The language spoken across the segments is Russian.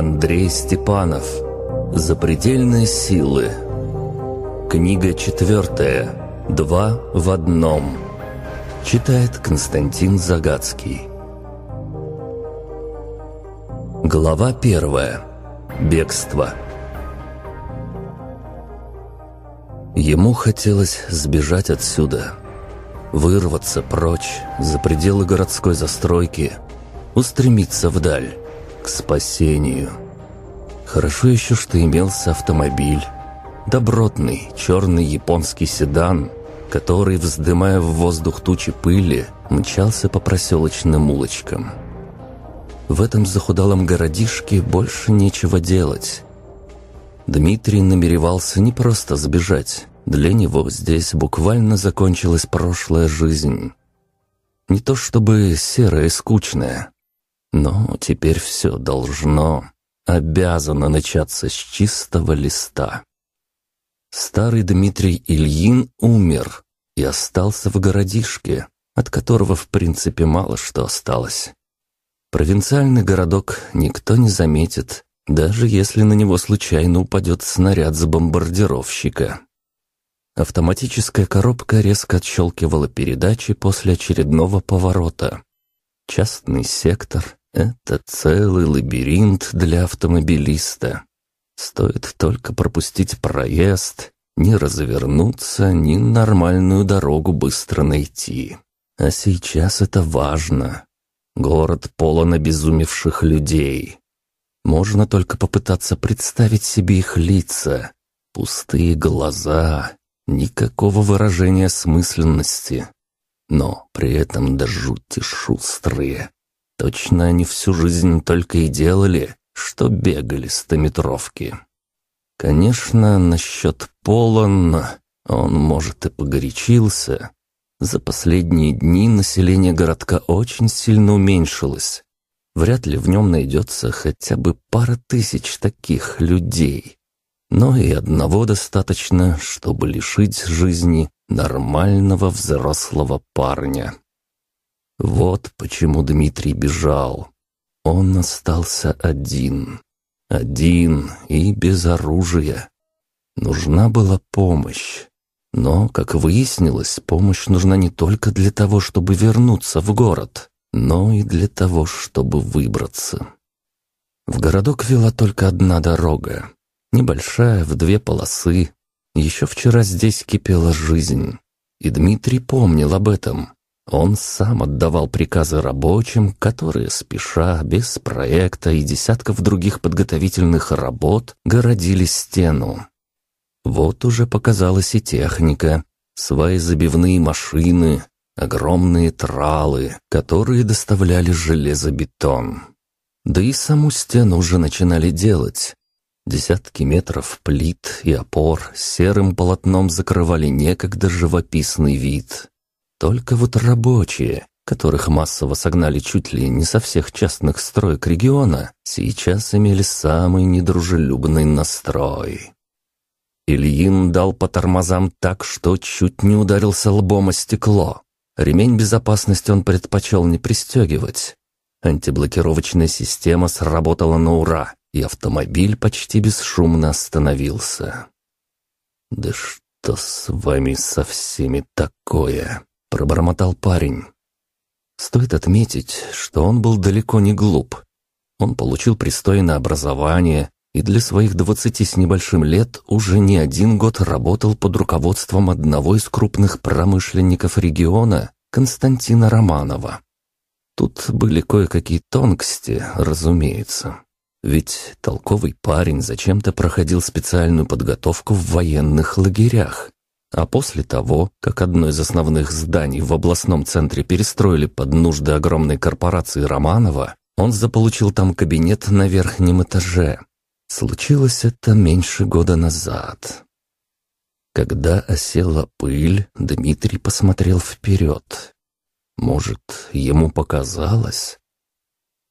Андрей Степанов. Запредельные силы. Книга четвертая. Два в одном. Читает Константин Загадский. Глава первая. Бегство. Ему хотелось сбежать отсюда. Вырваться прочь, за пределы городской застройки. Устремиться вдаль к спасению. Хорошо еще, что имелся автомобиль. Добротный, черный японский седан, который, вздымая в воздух тучи пыли, мчался по проселочным улочкам. В этом захудалом городишке больше нечего делать. Дмитрий намеревался не просто сбежать. Для него здесь буквально закончилась прошлая жизнь. Не то чтобы серая и скучная, но теперь все должно, обязано начаться с чистого листа. Старый Дмитрий Ильин умер и остался в городишке, от которого в принципе мало что осталось. Провинциальный городок никто не заметит, даже если на него случайно упадет снаряд с бомбардировщика. Автоматическая коробка резко отщелкивала передачи после очередного поворота. Частный сектор, это целый лабиринт для автомобилиста. Стоит только пропустить проезд, не развернуться, ни нормальную дорогу быстро найти. А сейчас это важно. Город полон обезумевших людей. Можно только попытаться представить себе их лица. Пустые глаза, никакого выражения смысленности. Но при этом до жути шустрые. Точно они всю жизнь только и делали, что бегали стометровки. Конечно, насчет полон он, может, и погорячился. За последние дни население городка очень сильно уменьшилось. Вряд ли в нем найдется хотя бы пара тысяч таких людей. Но и одного достаточно, чтобы лишить жизни нормального взрослого парня. Вот почему Дмитрий бежал. Он остался один. Один и без оружия. Нужна была помощь. Но, как выяснилось, помощь нужна не только для того, чтобы вернуться в город, но и для того, чтобы выбраться. В городок вела только одна дорога. Небольшая, в две полосы. Еще вчера здесь кипела жизнь. И Дмитрий помнил об этом. Он сам отдавал приказы рабочим, которые, спеша, без проекта и десятков других подготовительных работ, городили стену. Вот уже показалась и техника, свои забивные машины, огромные тралы, которые доставляли железобетон. Да и саму стену уже начинали делать. Десятки метров плит и опор серым полотном закрывали некогда живописный вид. Только вот рабочие, которых массово согнали чуть ли не со всех частных строек региона, сейчас имели самый недружелюбный настрой. Ильин дал по тормозам так, что чуть не ударился лбом о стекло. Ремень безопасности он предпочел не пристегивать. Антиблокировочная система сработала на ура, и автомобиль почти бесшумно остановился. «Да что с вами со всеми такое?» Пробормотал парень. Стоит отметить, что он был далеко не глуп. Он получил пристойное образование и для своих двадцати с небольшим лет уже не один год работал под руководством одного из крупных промышленников региона, Константина Романова. Тут были кое-какие тонкости, разумеется. Ведь толковый парень зачем-то проходил специальную подготовку в военных лагерях. А после того, как одно из основных зданий в областном центре перестроили под нужды огромной корпорации Романова, он заполучил там кабинет на верхнем этаже. Случилось это меньше года назад. Когда осела пыль, Дмитрий посмотрел вперед. Может, ему показалось?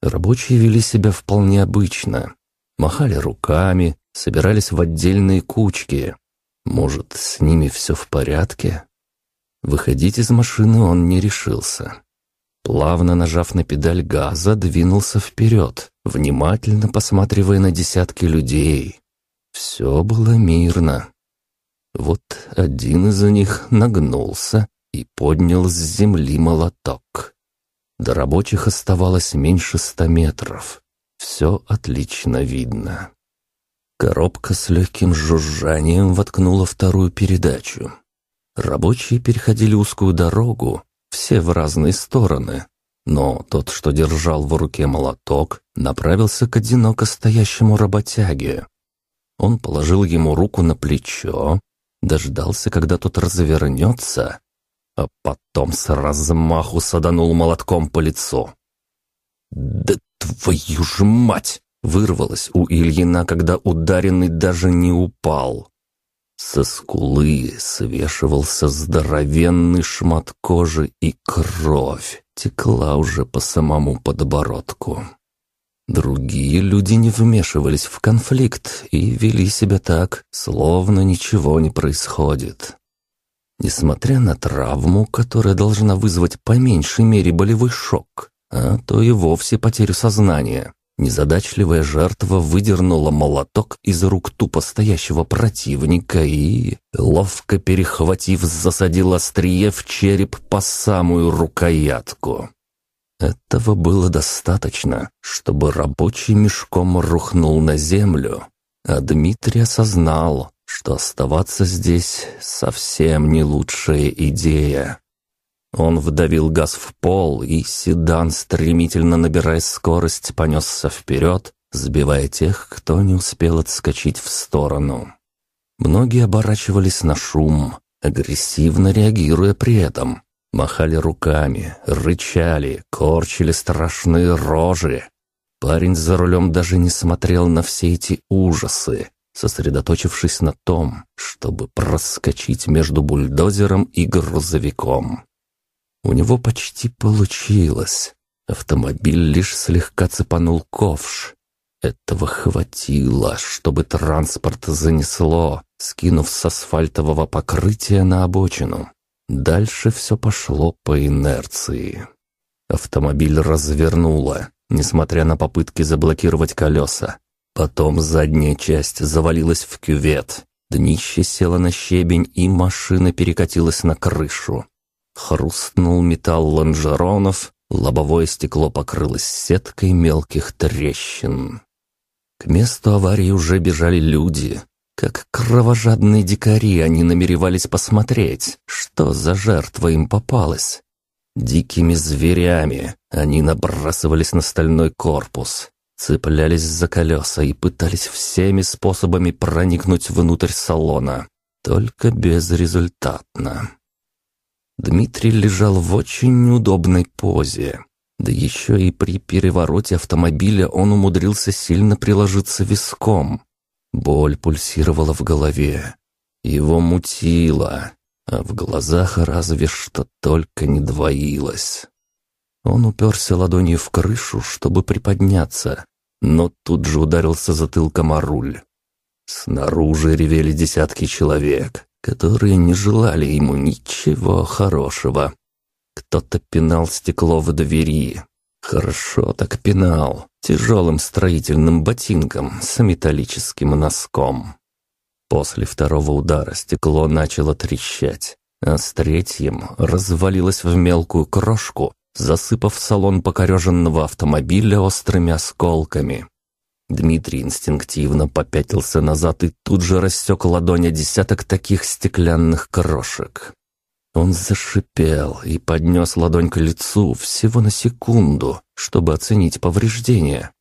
Рабочие вели себя вполне обычно. Махали руками, собирались в отдельные кучки, может, с ними все в порядке? Выходить из машины он не решился. Плавно нажав на педаль газа, двинулся вперед. внимательно посматривая на десятки людей. Все было мирно. Вот один из них нагнулся и поднял с земли молоток. До рабочих оставалось меньше ста метров. Все отлично видно. Коробка с легким жужжанием воткнула вторую передачу. Рабочие переходили узкую дорогу, все в разные стороны. Но тот, что держал в руке молоток, направился к одиноко стоящему работяге. Он положил ему руку на плечо, дождался, когда тот развернется, а потом с размаху саданул молотком по лицу. «Да твою ж мать!» — вырвалось у Ильина, когда ударенный даже не упал. Со скулы свешивался здоровенный шмат кожи, и кровь текла уже по самому подбородку. Другие люди не вмешивались в конфликт и вели себя так, словно ничего не происходит. Несмотря на травму, которая должна вызвать по меньшей мере болевой шок, а то и вовсе потерю сознания, незадачливая жертва выдернула молоток из рук тупо стоящего противника и, ловко перехватив, засадила острие в череп по самую рукоятку. Этого было достаточно, чтобы рабочий мешком рухнул на землю, а Дмитрий осознал, что оставаться здесь совсем не лучшая идея. Он вдавил газ в пол, и седан, стремительно набирая скорость, понесся вперед, сбивая тех, кто не успел отскочить в сторону. Многие оборачивались на шум, агрессивно реагируя при этом, Махали руками, рычали, корчили страшные рожи. Парень за рулем даже не смотрел на все эти ужасы, сосредоточившись на том, чтобы проскочить между бульдозером и грузовиком. У него почти получилось. Автомобиль лишь слегка цепанул ковш. Этого хватило, чтобы транспорт занесло, скинув с асфальтового покрытия на обочину. Дальше все пошло по инерции. Автомобиль развернуло, несмотря на попытки заблокировать колеса. Потом задняя часть завалилась в кювет. Днище село на щебень, и машина перекатилась на крышу. Хрустнул металл лонжеронов, лобовое стекло покрылось сеткой мелких трещин. К месту аварии уже бежали люди, как кровожадные дикари они намеревались посмотреть, что за жертва им попалась. Дикими зверями они набрасывались на стальной корпус, цеплялись за колеса и пытались всеми способами проникнуть внутрь салона, только безрезультатно. Дмитрий лежал в очень неудобной позе. Да еще и при перевороте автомобиля он умудрился сильно приложиться виском. Боль пульсировала в голове. Его мутило, а в глазах разве что только не двоилось. Он уперся ладонью в крышу, чтобы приподняться, но тут же ударился затылком о руль. Снаружи ревели десятки человек, которые не желали ему ничего хорошего. Кто-то пинал стекло в двери. Хорошо так пинал, тяжелым строительным ботинком с металлическим носком. После второго удара стекло начало трещать, а с третьим развалилось в мелкую крошку, засыпав салон покореженного автомобиля острыми осколками. Дмитрий инстинктивно попятился назад и тут же рассек ладонь десяток таких стеклянных крошек. Он зашипел и поднес ладонь к лицу всего на секунду, чтобы оценить повреждения.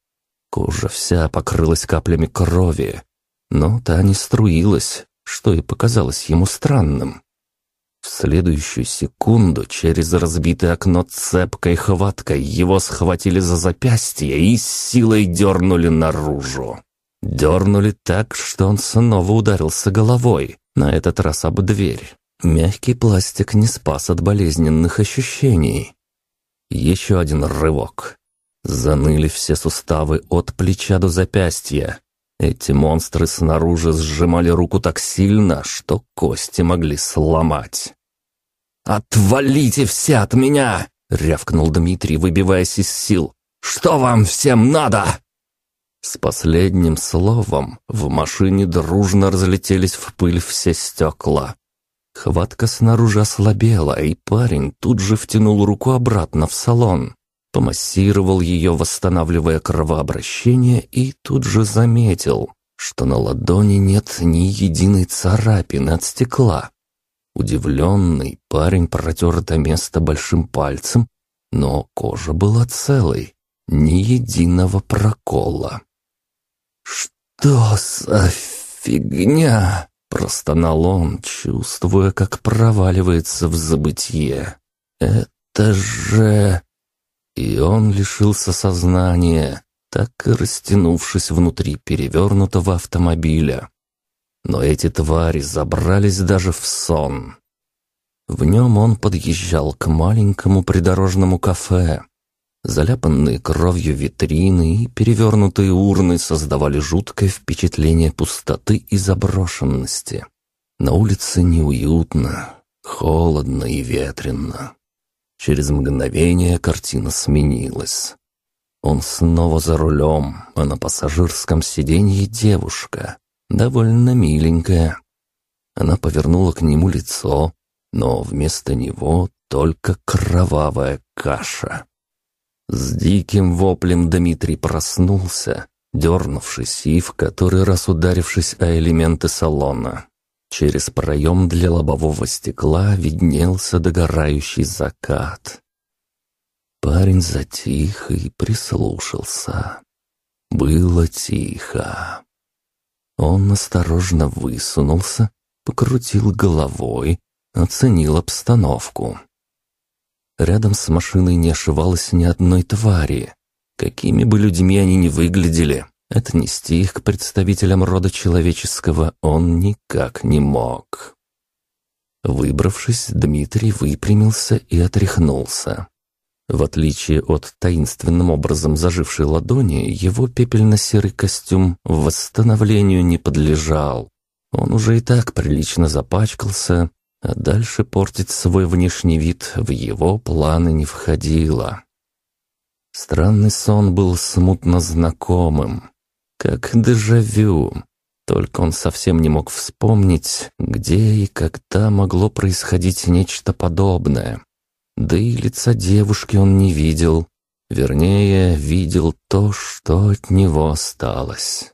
Кожа вся покрылась каплями крови, но та не струилась, что и показалось ему странным. В следующую секунду через разбитое окно цепкой хваткой его схватили за запястье и с силой дернули наружу. Дернули так, что он снова ударился головой, на этот раз об дверь. Мягкий пластик не спас от болезненных ощущений. Еще один рывок. Заныли все суставы от плеча до запястья. Эти монстры снаружи сжимали руку так сильно, что кости могли сломать. «Отвалите все от меня!» — рявкнул Дмитрий, выбиваясь из сил. «Что вам всем надо?» С последним словом в машине дружно разлетелись в пыль все стекла. Хватка снаружи ослабела, и парень тут же втянул руку обратно в салон. Помассировал ее, восстанавливая кровообращение, и тут же заметил, что на ладони нет ни единой царапины от стекла. Удивленный парень протер это место большим пальцем, но кожа была целой, ни единого прокола. «Что за фигня?» — простонал он, чувствуя, как проваливается в забытье. «Это же...» И он лишился сознания, так и растянувшись внутри перевернутого автомобиля. Но эти твари забрались даже в сон. В нем он подъезжал к маленькому придорожному кафе, Заляпанные кровью витрины и перевернутые урны создавали жуткое впечатление пустоты и заброшенности. На улице неуютно, холодно и ветрено. Через мгновение картина сменилась. Он снова за рулем, а на пассажирском сиденье девушка, довольно миленькая. Она повернула к нему лицо, но вместо него только кровавая каша. С диким воплем Дмитрий проснулся, дернувшись и в который раз ударившись о элементы салона. Через проем для лобового стекла виднелся догорающий закат. Парень затих и прислушался. Было тихо. Он осторожно высунулся, покрутил головой, оценил обстановку. Рядом с машиной не ошивалось ни одной твари. Какими бы людьми они ни выглядели, отнести их к представителям рода человеческого он никак не мог. Выбравшись, Дмитрий выпрямился и отряхнулся. В отличие от таинственным образом зажившей ладони, его пепельно-серый костюм восстановлению не подлежал. Он уже и так прилично запачкался, а дальше портить свой внешний вид в его планы не входило. Странный сон был смутно знакомым, как дежавю, только он совсем не мог вспомнить, где и когда могло происходить нечто подобное. Да и лица девушки он не видел, вернее, видел то, что от него осталось.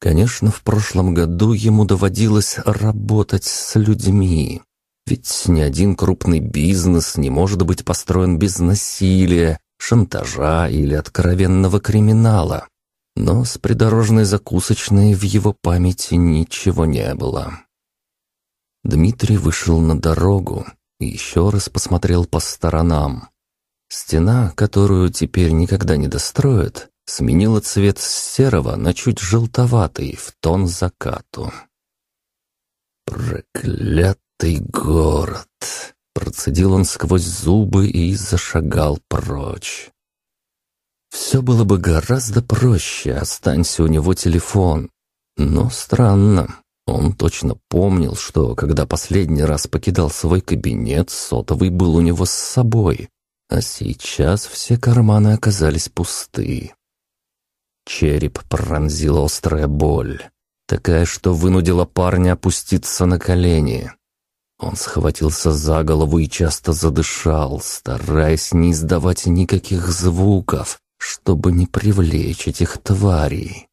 Конечно, в прошлом году ему доводилось работать с людьми. Ведь ни один крупный бизнес не может быть построен без насилия, шантажа или откровенного криминала. Но с придорожной закусочной в его памяти ничего не было. Дмитрий вышел на дорогу и еще раз посмотрел по сторонам. Стена, которую теперь никогда не достроят, сменила цвет с серого на чуть желтоватый в тон закату. «Проклятый город!» Процедил он сквозь зубы и зашагал прочь. Все было бы гораздо проще, останься у него телефон. Но странно, он точно помнил, что когда последний раз покидал свой кабинет, сотовый был у него с собой, а сейчас все карманы оказались пусты. Череп пронзила острая боль, такая, что вынудила парня опуститься на колени. Он схватился за голову и часто задышал, стараясь не издавать никаких звуков, чтобы не привлечь этих тварей.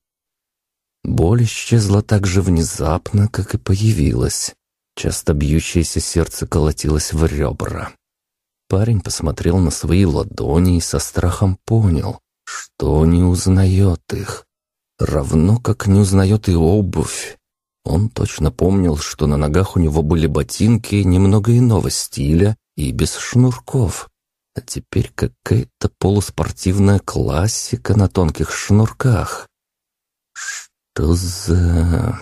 Боль исчезла так же внезапно, как и появилась. Часто бьющееся сердце колотилось в ребра. Парень посмотрел на свои ладони и со страхом понял, что не узнает их. Равно как не узнает и обувь. Он точно помнил, что на ногах у него были ботинки немного иного стиля и без шнурков. А теперь какая-то полуспортивная классика на тонких шнурках. Что за...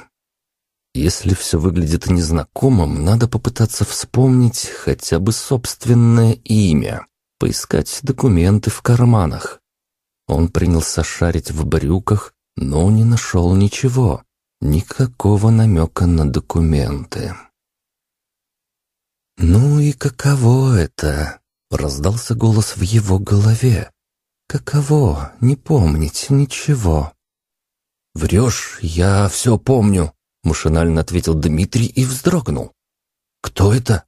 Если все выглядит незнакомым, надо попытаться вспомнить хотя бы собственное имя, поискать документы в карманах. Он принялся шарить в брюках, но не нашел ничего, никакого намека на документы. «Ну и каково это?» — раздался голос в его голове. «Каково не помнить ничего? «Врешь, я все помню», — машинально ответил Дмитрий и вздрогнул. «Кто это?»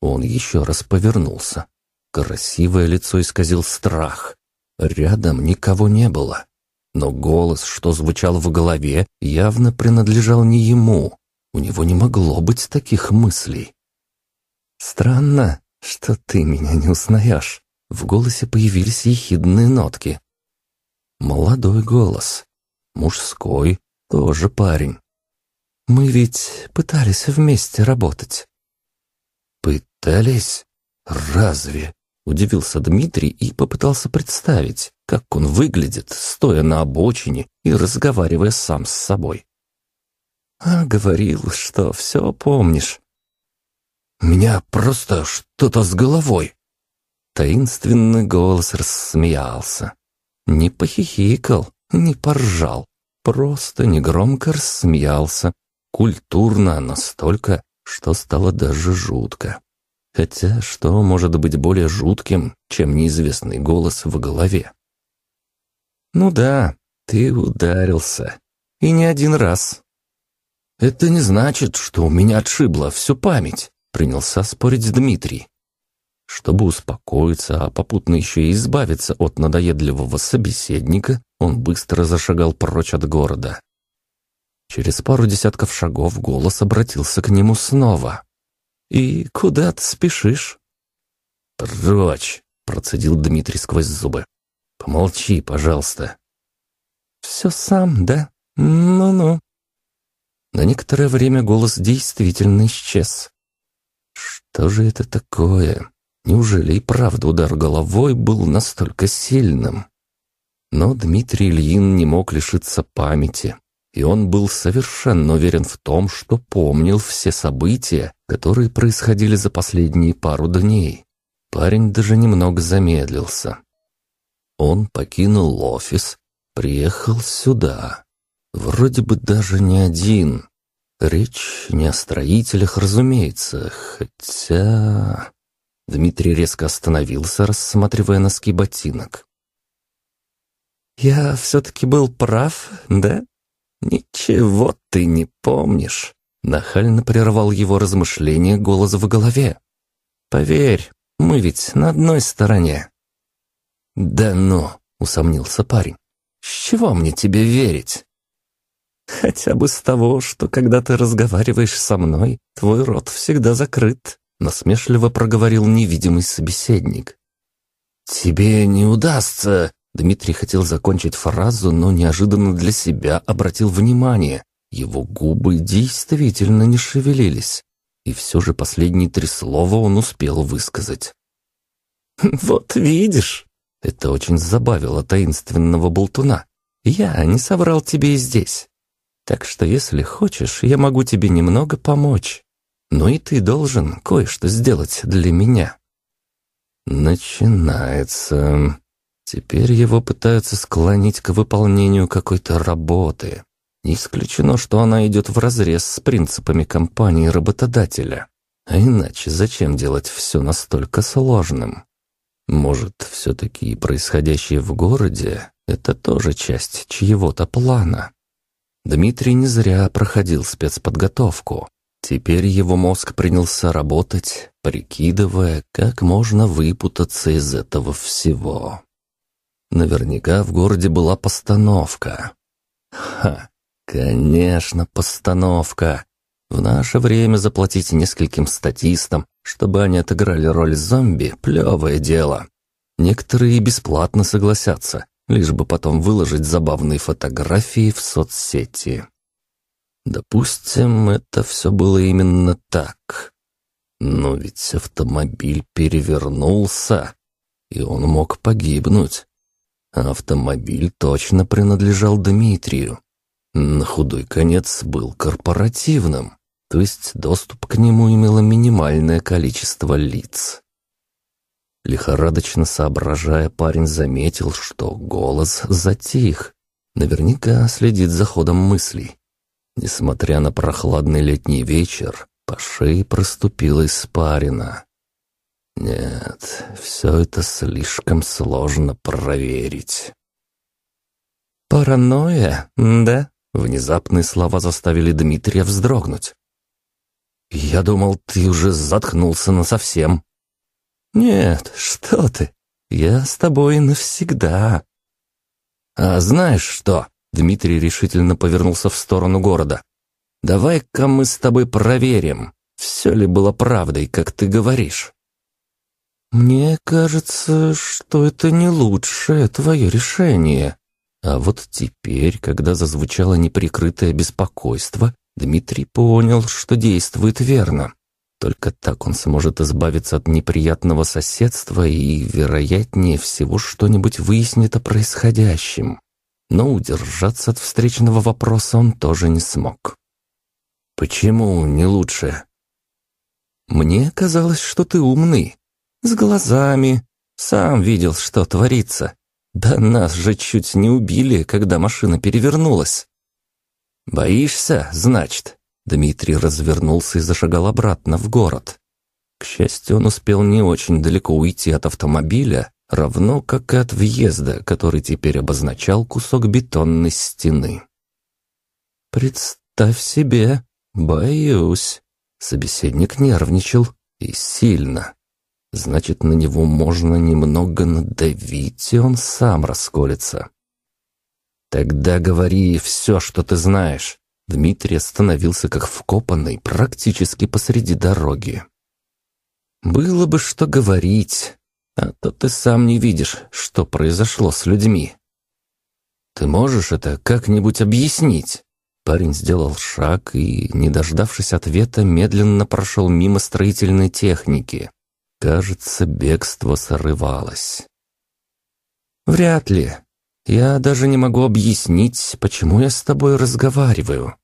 Он еще раз повернулся. Красивое лицо исказил страх. Рядом никого не было. Но голос, что звучал в голове, явно принадлежал не ему. У него не могло быть таких мыслей. «Странно, что ты меня не узнаешь». В голосе появились ехидные нотки. Молодой голос. Мужской, тоже парень. Мы ведь пытались вместе работать. Пытались? Разве? Удивился Дмитрий и попытался представить, как он выглядит, стоя на обочине и разговаривая сам с собой. А говорил, что все помнишь. Меня просто что-то с головой. Таинственный голос рассмеялся. Не похихикал, не поржал, просто негромко рассмеялся, культурно настолько, что стало даже жутко. Хотя что может быть более жутким, чем неизвестный голос в голове? «Ну да, ты ударился. И не один раз». «Это не значит, что у меня отшибла всю память», — принялся спорить Дмитрий. Чтобы успокоиться, а попутно еще и избавиться от надоедливого собеседника, он быстро зашагал прочь от города. Через пару десятков шагов голос обратился к нему снова. «И куда ты спешишь?» «Прочь!» — процедил Дмитрий сквозь зубы. «Помолчи, пожалуйста». «Все сам, да? Ну-ну». На некоторое время голос действительно исчез. «Что же это такое? Неужели и правда удар головой был настолько сильным?» Но Дмитрий Ильин не мог лишиться памяти, и он был совершенно уверен в том, что помнил все события, которые происходили за последние пару дней. Парень даже немного замедлился. Он покинул офис, приехал сюда. Вроде бы даже не один. Речь не о строителях, разумеется, хотя... Дмитрий резко остановился, рассматривая носки ботинок. «Я все-таки был прав, да?» «Ничего ты не помнишь», — нахально прервал его размышления голос в голове. «Поверь, мы ведь на одной стороне». «Да ну», — усомнился парень, — «с чего мне тебе верить?» «Хотя бы с того, что когда ты разговариваешь со мной, твой рот всегда закрыт», — насмешливо проговорил невидимый собеседник. «Тебе не удастся», Дмитрий хотел закончить фразу, но неожиданно для себя обратил внимание. Его губы действительно не шевелились. И все же последние три слова он успел высказать. «Вот видишь!» Это очень забавило таинственного болтуна. «Я не соврал тебе и здесь. Так что, если хочешь, я могу тебе немного помочь. Но и ты должен кое-что сделать для меня». «Начинается...» Теперь его пытаются склонить к выполнению какой-то работы. Не исключено, что она идет вразрез с принципами компании-работодателя. А иначе зачем делать все настолько сложным? Может, все-таки происходящее в городе — это тоже часть чьего-то плана? Дмитрий не зря проходил спецподготовку. Теперь его мозг принялся работать, прикидывая, как можно выпутаться из этого всего. Наверняка в городе была постановка. Ха, конечно, постановка. В наше время заплатить нескольким статистам, чтобы они отыграли роль зомби, плевое дело. Некоторые бесплатно согласятся, лишь бы потом выложить забавные фотографии в соцсети. Допустим, это все было именно так. Но ведь автомобиль перевернулся, и он мог погибнуть. Автомобиль точно принадлежал Дмитрию. На худой конец был корпоративным, то есть доступ к нему имело минимальное количество лиц. Лихорадочно соображая, парень заметил, что голос затих. Наверняка следит за ходом мыслей. Несмотря на прохладный летний вечер, по шее проступила испарина. Нет, все это слишком сложно проверить. «Паранойя, да?» Внезапные слова заставили Дмитрия вздрогнуть. «Я думал, ты уже заткнулся насовсем». «Нет, что ты, я с тобой навсегда». «А знаешь что?» Дмитрий решительно повернулся в сторону города. «Давай-ка мы с тобой проверим, все ли было правдой, как ты говоришь». «Мне кажется, что это не лучшее твое решение». А вот теперь, когда зазвучало неприкрытое беспокойство, Дмитрий понял, что действует верно. Только так он сможет избавиться от неприятного соседства и, вероятнее всего, что-нибудь выяснит о происходящем. Но удержаться от встречного вопроса он тоже не смог. «Почему не лучше?» «Мне казалось, что ты умный, с глазами. Сам видел, что творится. Да нас же чуть не убили, когда машина перевернулась. Боишься, значит? Дмитрий развернулся и зашагал обратно в город. К счастью, он успел не очень далеко уйти от автомобиля, равно как и от въезда, который теперь обозначал кусок бетонной стены. «Представь себе, боюсь». Собеседник нервничал и сильно. Значит, на него можно немного надавить, и он сам расколется. Тогда говори все, что ты знаешь. Дмитрий остановился как вкопанный практически посреди дороги. Было бы что говорить, а то ты сам не видишь, что произошло с людьми. Ты можешь это как-нибудь объяснить? Парень сделал шаг и, не дождавшись ответа, медленно прошел мимо строительной техники, Кажется, бегство срывалось. «Вряд ли. Я даже не могу объяснить, почему я с тобой разговариваю».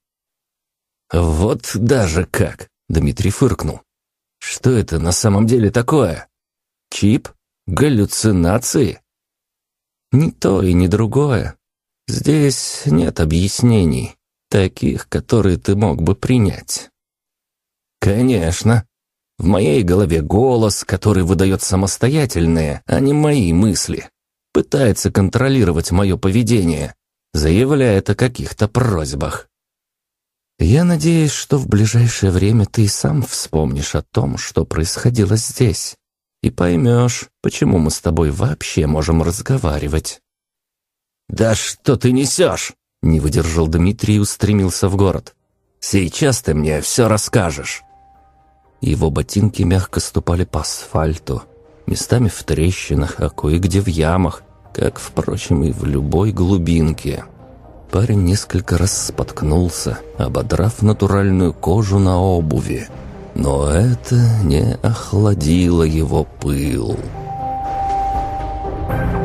«Вот даже как!» — Дмитрий фыркнул. «Что это на самом деле такое? Чип? Галлюцинации?» «Ни то и ни другое. Здесь нет объяснений, таких, которые ты мог бы принять». «Конечно. В моей голове голос, который выдает самостоятельные, а не мои мысли. Пытается контролировать мое поведение, заявляет о каких-то просьбах. Я надеюсь, что в ближайшее время ты и сам вспомнишь о том, что происходило здесь, и поймешь, почему мы с тобой вообще можем разговаривать. «Да что ты несешь?» — не выдержал Дмитрий и устремился в город. «Сейчас ты мне все расскажешь». Его ботинки мягко ступали по асфальту, местами в трещинах, а кое-где в ямах, как, впрочем, и в любой глубинке. Парень несколько раз споткнулся, ободрав натуральную кожу на обуви. Но это не охладило его пыл. Thank